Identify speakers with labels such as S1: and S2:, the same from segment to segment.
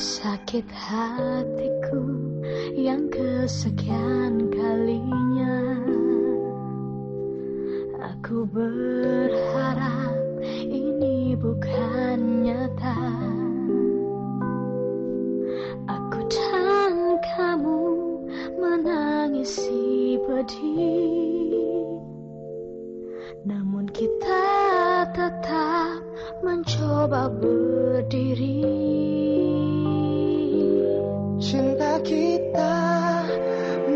S1: Sakit hatiku yang kesekian kalinya. Aku berharap ini bukan nyata. Aku dan kamu menangisi pedih. Namun kita tetap mencoba berdiri.
S2: Cinta kita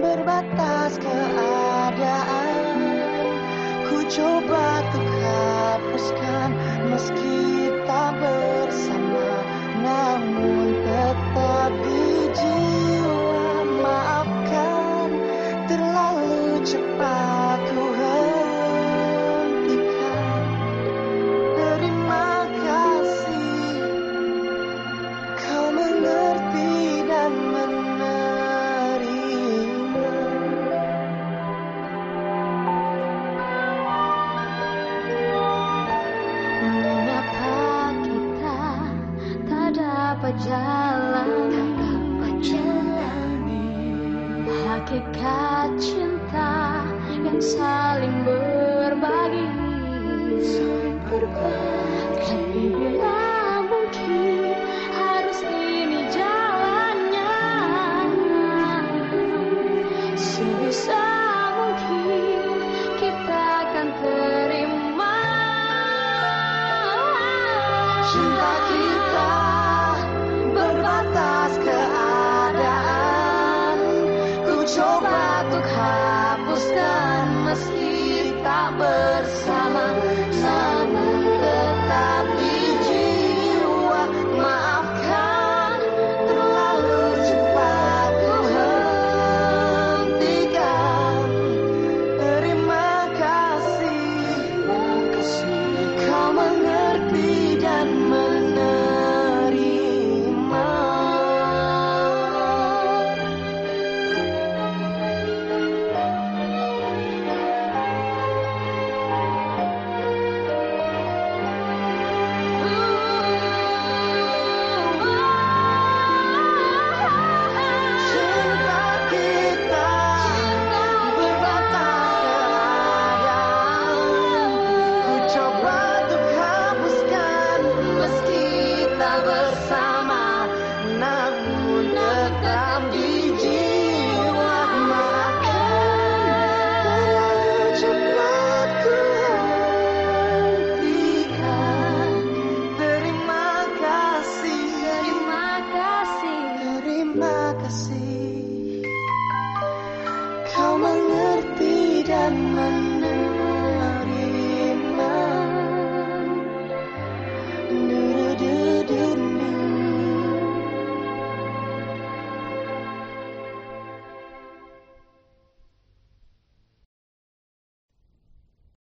S2: berbatas keadaan. Ku coba untuk hapuskan
S1: Mereka cinta yang
S2: salah tak bersama. kasih. Kau mengerti dan mengerti